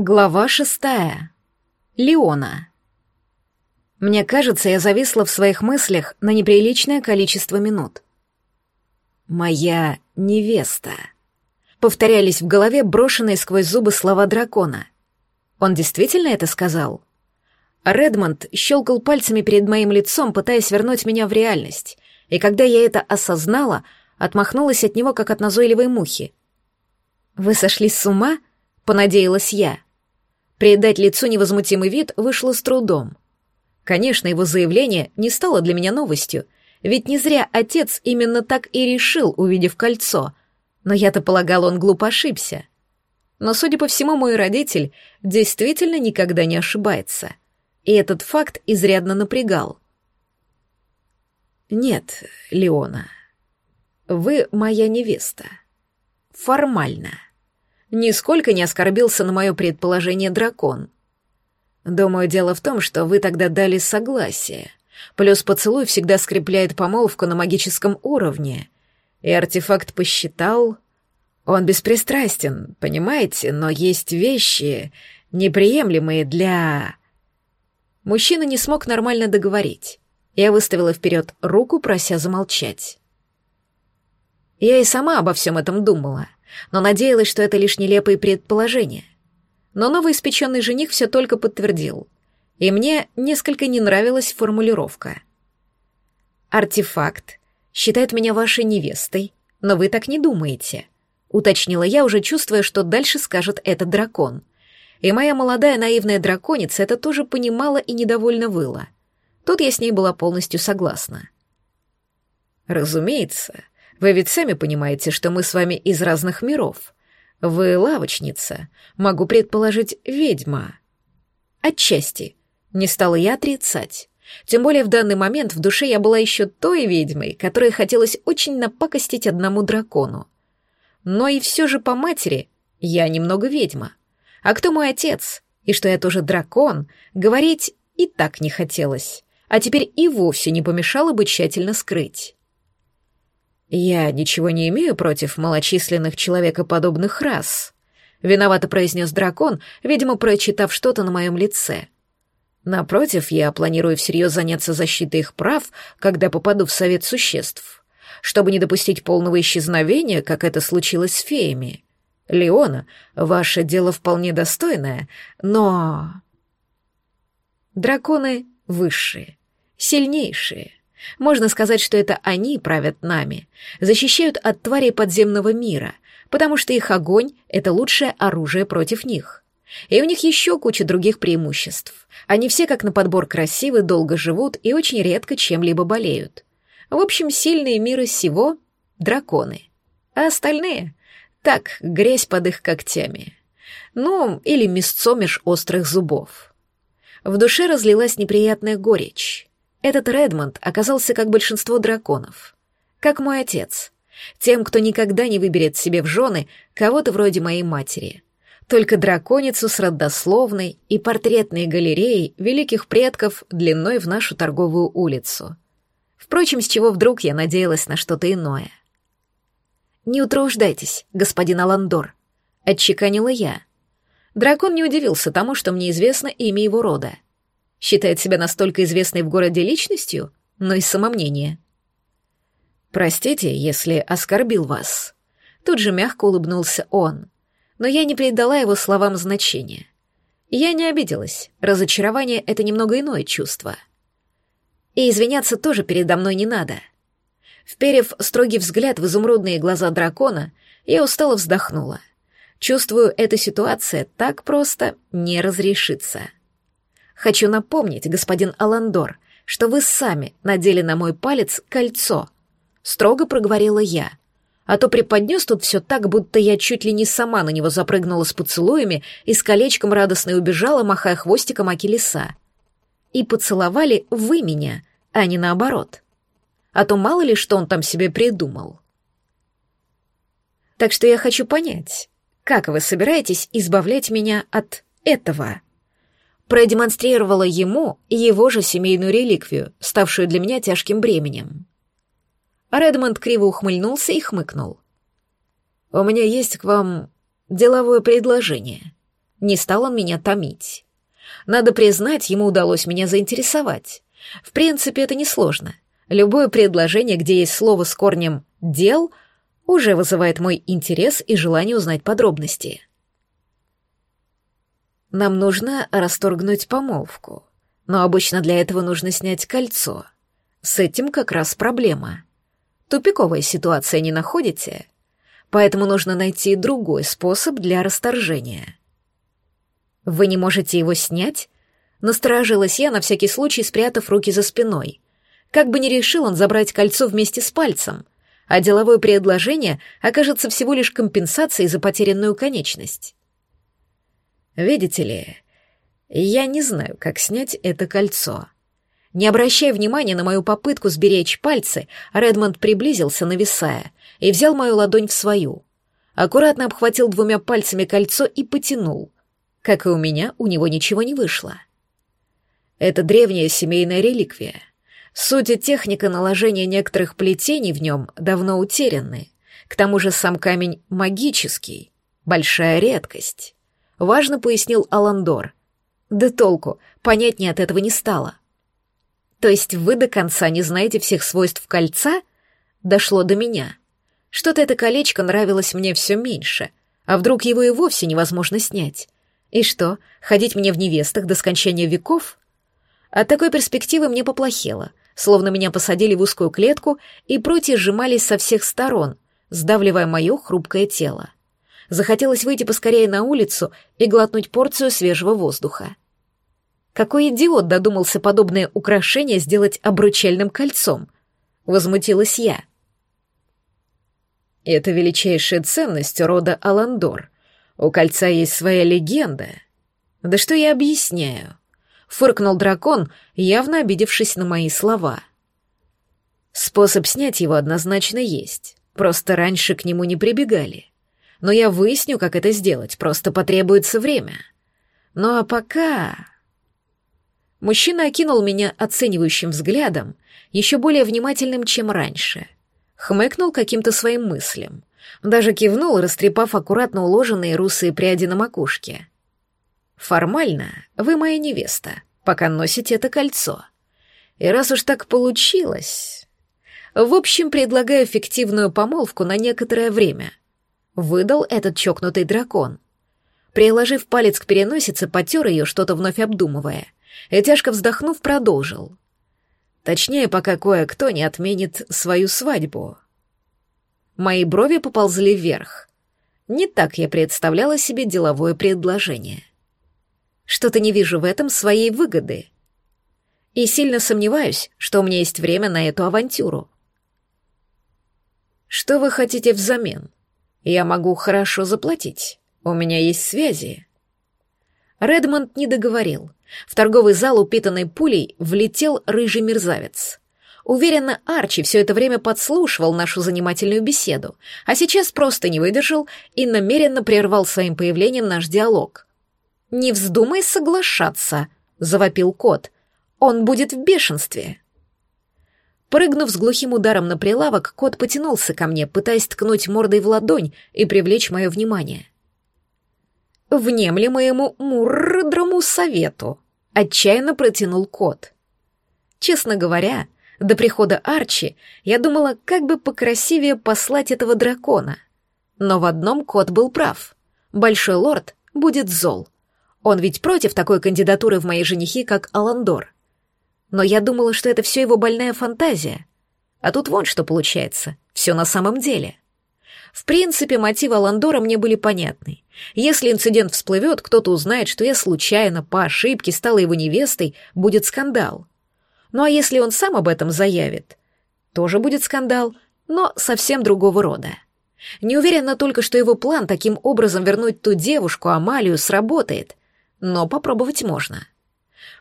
Глава шестая. Леона. Мне кажется, я зависла в своих мыслях на неприличное количество минут. «Моя невеста», — повторялись в голове брошенные сквозь зубы слова дракона. Он действительно это сказал? Редмонд щелкал пальцами перед моим лицом, пытаясь вернуть меня в реальность, и когда я это осознала, отмахнулась от него, как от назойливой мухи. «Вы сошли с ума?» — понадеялась я. Придать лицу невозмутимый вид вышло с трудом. Конечно, его заявление не стало для меня новостью, ведь не зря отец именно так и решил, увидев кольцо. Но я-то полагал, он глупо ошибся. Но, судя по всему, мой родитель действительно никогда не ошибается. И этот факт изрядно напрягал. «Нет, Леона, вы моя невеста. Формально» нисколько не оскорбился на мое предположение дракон. Думаю, дело в том, что вы тогда дали согласие. Плюс поцелуй всегда скрепляет помолвку на магическом уровне. И артефакт посчитал... Он беспристрастен, понимаете, но есть вещи, неприемлемые для... Мужчина не смог нормально договорить. Я выставила вперед руку, прося замолчать. Я и сама обо всем этом думала но надеялась, что это лишь нелепые предположения. Но новый испеченный жених все только подтвердил, и мне несколько не нравилась формулировка. «Артефакт считает меня вашей невестой, но вы так не думаете», — уточнила я, уже чувствуя, что дальше скажет этот дракон. И моя молодая наивная драконица это тоже понимала и недовольно выла. Тут я с ней была полностью согласна. «Разумеется», вы ведь сами понимаете, что мы с вами из разных миров. Вы лавочница, могу предположить, ведьма. Отчасти. Не стала я отрицать. Тем более в данный момент в душе я была еще той ведьмой, которой хотелось очень напакостить одному дракону. Но и все же по матери я немного ведьма. А кто мой отец? И что я тоже дракон, говорить и так не хотелось. А теперь и вовсе не помешало бы тщательно скрыть. «Я ничего не имею против малочисленных человекоподобных рас», — виновато произнес дракон, видимо, прочитав что-то на моем лице. «Напротив, я планирую всерьез заняться защитой их прав, когда попаду в совет существ, чтобы не допустить полного исчезновения, как это случилось с феями. Леона, ваше дело вполне достойное, но...» Драконы высшие, сильнейшие, можно сказать, что это они правят нами, защищают от тварей подземного мира, потому что их огонь — это лучшее оружие против них. И у них еще куча других преимуществ. Они все как на подбор красивы, долго живут и очень редко чем-либо болеют. В общем, сильные мира сего — драконы. А остальные — так, грязь под их когтями. Ну, или мясцо меж острых зубов. В душе разлилась неприятная горечь. Этот Редмонд оказался как большинство драконов. Как мой отец. Тем, кто никогда не выберет себе в жены кого-то вроде моей матери. Только драконицу с родословной и портретной галереей великих предков длиной в нашу торговую улицу. Впрочем, с чего вдруг я надеялась на что-то иное. «Не утруждайтесь, господин Аландор», — отчеканила я. Дракон не удивился тому, что мне известно имя его рода — Считает себя настолько известной в городе личностью, но и самомнение. «Простите, если оскорбил вас». Тут же мягко улыбнулся он, но я не придала его словам значения. Я не обиделась, разочарование — это немного иное чувство. И извиняться тоже передо мной не надо. Вперев строгий взгляд в изумрудные глаза дракона, я устало вздохнула. Чувствую, эта ситуация так просто не разрешится. Хочу напомнить, господин Аландор, что вы сами надели на мой палец кольцо. Строго проговорила я. А то преподнес тут все так, будто я чуть ли не сама на него запрыгнула с поцелуями и с колечком радостно убежала, махая хвостиком аки лиса. И поцеловали вы меня, а не наоборот. А то мало ли, что он там себе придумал. Так что я хочу понять, как вы собираетесь избавлять меня от этого?» Продемонстрировала ему его же семейную реликвию, ставшую для меня тяжким бременем. Редмонд криво ухмыльнулся и хмыкнул. «У меня есть к вам деловое предложение», Не стал он меня томить. Надо признать, ему удалось меня заинтересовать. В принципе, это несложно. Любое предложение, где есть слово с корнем «дел», уже вызывает мой интерес и желание узнать подробности. Нам нужно расторгнуть помолвку, но обычно для этого нужно снять кольцо. С этим как раз проблема. Тупиковая ситуация, не находите? Поэтому нужно найти другой способ для расторжения. Вы не можете его снять? Насторожилась я, на всякий случай спрятав руки за спиной. Как бы ни решил он забрать кольцо вместе с пальцем, а деловое предложение окажется всего лишь компенсацией за потерянную конечность. Видите ли, я не знаю, как снять это кольцо. Не обращая внимания на мою попытку сберечь пальцы, Редмонд приблизился, нависая, и взял мою ладонь в свою. Аккуратно обхватил двумя пальцами кольцо и потянул. Как и у меня, у него ничего не вышло. Это древняя семейная реликвия. Суть и техника наложения некоторых плетений в нем давно утеряны. К тому же сам камень магический. Большая редкость. Важно пояснил Аландор. Да толку, понятнее от этого не стало. То есть вы до конца не знаете всех свойств кольца? Дошло до меня. Что-то это колечко нравилось мне все меньше, а вдруг его и вовсе невозможно снять? И что, ходить мне в невестах до скончания веков? От такой перспективы мне поплохело, словно меня посадили в узкую клетку и прутья сжимались со всех сторон, сдавливая мое хрупкое тело. Захотелось выйти поскорее на улицу и глотнуть порцию свежего воздуха. Какой идиот додумался подобное украшение сделать обручальным кольцом? Возмутилась я. Это величайшая ценность рода Аландор. У кольца есть своя легенда. Да что я объясняю? Фыркнул дракон, явно обидевшись на мои слова. Способ снять его однозначно есть. Просто раньше к нему не прибегали. Но я выясню, как это сделать, просто потребуется время. Ну а пока... Мужчина окинул меня оценивающим взглядом, еще более внимательным, чем раньше. Хмыкнул каким-то своим мыслям. Даже кивнул, растрепав аккуратно уложенные русые пряди на макушке. «Формально вы моя невеста, пока носите это кольцо. И раз уж так получилось... В общем, предлагаю фиктивную помолвку на некоторое время». Выдал этот чокнутый дракон. Приложив палец к переносице, потер ее, что-то вновь обдумывая — и, тяжко вздохнув, продолжил. Точнее, пока кое-кто не отменит свою свадьбу. Мои брови поползли вверх. Не так я представляла себе деловое предложение. Что-то не вижу в этом своей выгоды. И сильно сомневаюсь, что у меня есть время на эту авантюру. Что вы хотите взамен? Я могу хорошо заплатить. У меня есть связи. Редмонд не договорил. В торговый зал, упитанный пулей, влетел рыжий мерзавец. Уверенно, Арчи все это время подслушивал нашу занимательную беседу, а сейчас просто не выдержал и намеренно прервал своим появлением наш диалог. «Не вздумай соглашаться», — завопил кот. «Он будет в бешенстве». Прыгнув с глухим ударом на прилавок, кот потянулся ко мне, пытаясь ткнуть мордой в ладонь и привлечь мое внимание внемли моему мурдрому совету», — отчаянно протянул кот. Честно говоря, до прихода Арчи я думала, как бы покрасивее послать этого дракона. Но в одном кот был прав. Большой лорд будет зол. Он ведь против такой кандидатуры в моей женихи, как Аландор. Но я думала, что это все его больная фантазия. А тут вон что получается. Все на самом деле. В принципе, мотивы Ландора мне были понятны. Если инцидент всплывет, кто-то узнает, что я случайно, по ошибке, стала его невестой, будет скандал. Ну а если он сам об этом заявит, тоже будет скандал, но совсем другого рода. Не уверена только, что его план таким образом вернуть ту девушку, Амалию, сработает, но попробовать можно.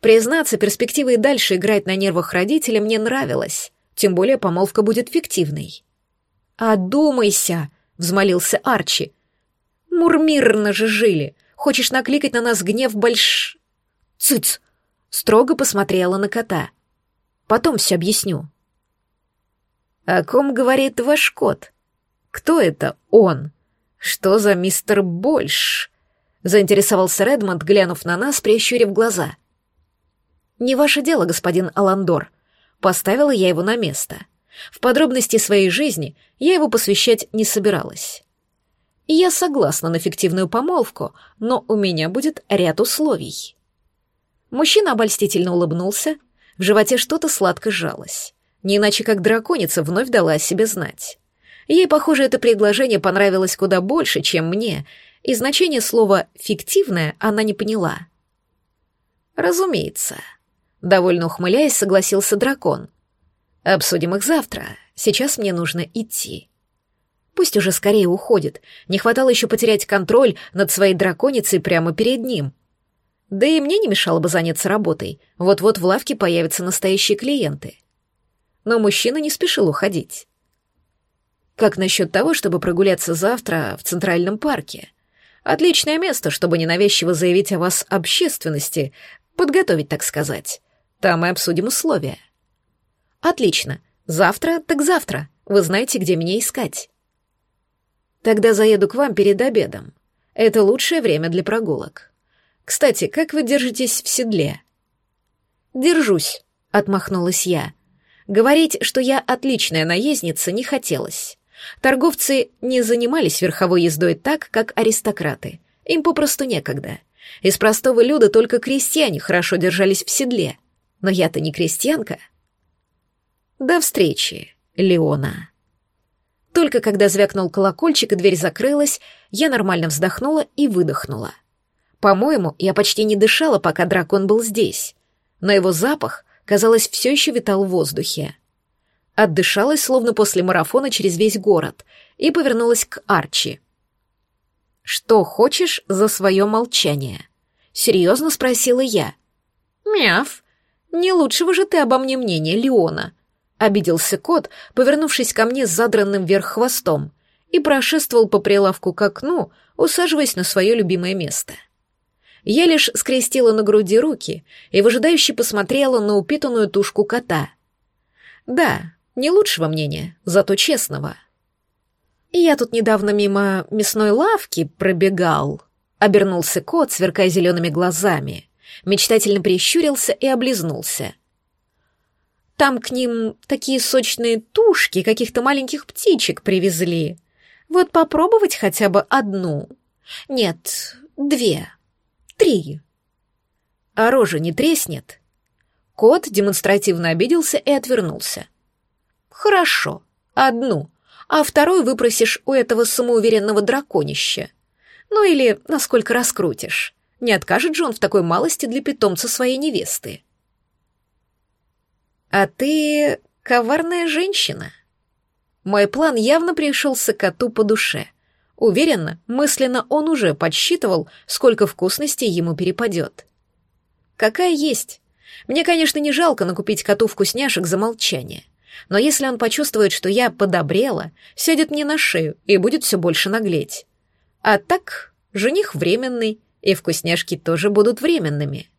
Признаться, перспектива и дальше играть на нервах родителя мне нравилась, тем более помолвка будет фиктивной. «Одумайся!» — взмолился Арчи. «Мурмирно же жили. Хочешь накликать на нас гнев больш...» «Цыц!» — строго посмотрела на кота. «Потом все объясню». «О ком говорит ваш кот? Кто это он? Что за мистер Больш?» Заинтересовался Редмонд, глянув на нас, прищурив глаза. «Не ваше дело, господин Аландор». Поставила я его на место. В подробности своей жизни я его посвящать не собиралась. Я согласна на фиктивную помолвку, но у меня будет ряд условий. Мужчина обольстительно улыбнулся, в животе что-то сладко сжалось. Не иначе как драконица вновь дала о себе знать. Ей, похоже, это предложение понравилось куда больше, чем мне, и значение слова «фиктивное» она не поняла. «Разумеется», — довольно ухмыляясь, согласился дракон. «Обсудим их завтра. Сейчас мне нужно идти». Пусть уже скорее уходит. Не хватало еще потерять контроль над своей драконицей прямо перед ним. Да и мне не мешало бы заняться работой. Вот-вот в лавке появятся настоящие клиенты. Но мужчина не спешил уходить. Как насчет того, чтобы прогуляться завтра в Центральном парке? Отличное место, чтобы ненавязчиво заявить о вас общественности, подготовить, так сказать. Там мы обсудим условия. Отлично. Завтра так завтра. Вы знаете, где меня искать. Тогда заеду к вам перед обедом. Это лучшее время для прогулок. Кстати, как вы держитесь в седле? Держусь, отмахнулась я. Говорить, что я отличная наездница, не хотелось. Торговцы не занимались верховой ездой так, как аристократы. Им попросту некогда. Из простого люда только крестьяне хорошо держались в седле. Но я-то не крестьянка. До встречи, Леона. Только когда звякнул колокольчик и дверь закрылась, я нормально вздохнула и выдохнула. По-моему, я почти не дышала, пока дракон был здесь. Но его запах, казалось, все еще витал в воздухе. Отдышалась, словно после марафона через весь город, и повернулась к Арчи. «Что хочешь за свое молчание?» — серьезно спросила я. «Мяв, не лучшего же ты обо мне мнения, Леона», — обиделся кот, повернувшись ко мне с задранным вверх хвостом, и прошествовал по прилавку к окну, усаживаясь на свое любимое место. Я лишь скрестила на груди руки и выжидающе посмотрела на упитанную тушку кота. Да, не лучшего мнения, зато честного. Я тут недавно мимо мясной лавки пробегал. Обернулся кот, сверкая зелеными глазами. Мечтательно прищурился и облизнулся. Там к ним такие сочные тушки каких-то маленьких птичек привезли. Вот попробовать хотя бы одну. Нет, две. Три. А рожа не треснет? Кот демонстративно обиделся и отвернулся. Хорошо, одну, а вторую выпросишь у этого самоуверенного драконища. Ну или насколько раскрутишь. Не откажет же он в такой малости для питомца своей невесты. А ты коварная женщина. Мой план явно пришелся коту по душе. Уверенно, мысленно он уже подсчитывал, сколько вкусностей ему перепадет. Какая есть. Мне, конечно, не жалко накупить коту вкусняшек за молчание. Но если он почувствует, что я подобрела, сядет мне на шею и будет все больше наглеть. А так, жених временный, и вкусняшки тоже будут временными.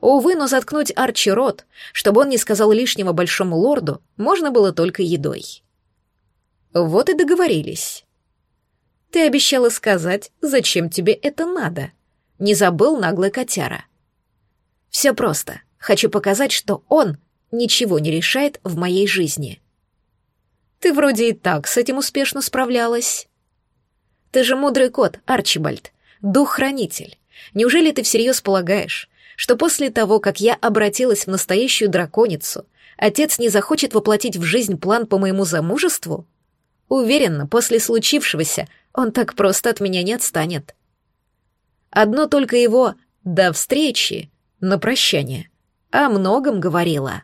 Увы, но заткнуть Арчи рот, чтобы он не сказал лишнего большому лорду, можно было только едой. Вот и договорились. Ты обещала сказать, зачем тебе это надо. Не забыл наглый котяра. Все просто. Хочу показать, что он ничего не решает в моей жизни. Ты вроде и так с этим успешно справлялась. Ты же мудрый кот, Арчибальд, дух-хранитель. Неужели ты всерьез полагаешь, что после того, как я обратилась в настоящую драконицу, отец не захочет воплотить в жизнь план по моему замужеству? Уверена, после случившегося он так просто от меня не отстанет. Одно только его «до встречи» на прощание о многом говорила.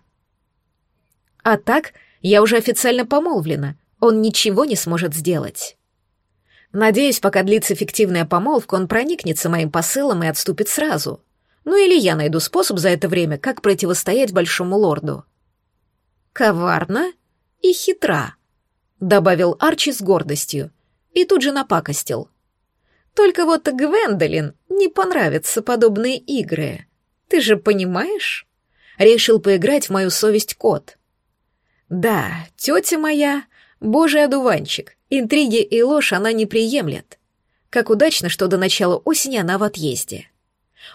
А так, я уже официально помолвлена, он ничего не сможет сделать. Надеюсь, пока длится фиктивная помолвка, он проникнется моим посылом и отступит сразу. Ну или я найду способ за это время, как противостоять большому лорду. Коварно и хитра, добавил Арчи с гордостью, и тут же напакостил. Только вот Гвендолин не понравятся подобные игры. Ты же понимаешь? Решил поиграть в мою совесть кот. Да, тетя моя, божий одуванчик, интриги и ложь она не приемлет. Как удачно, что до начала осени она в отъезде.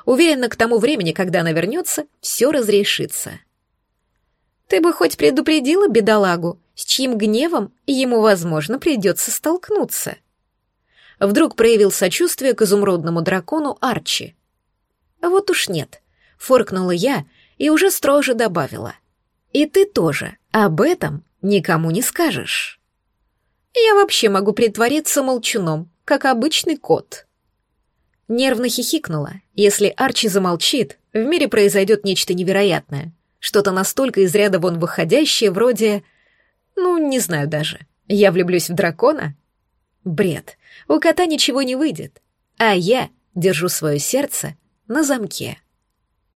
Уверена, к тому времени, когда она вернется, все разрешится. Ты бы хоть предупредила бедолагу, с чьим гневом ему, возможно, придется столкнуться. Вдруг проявил сочувствие к изумрудному дракону Арчи. Вот уж нет, форкнула я и уже строже добавила. И ты тоже об этом никому не скажешь. Я вообще могу притвориться молчуном, как обычный кот. Нервно хихикнула. Если Арчи замолчит, в мире произойдет нечто невероятное. Что-то настолько из ряда вон выходящее, вроде... Ну, не знаю даже. Я влюблюсь в дракона? Бред. У кота ничего не выйдет. А я держу свое сердце на замке.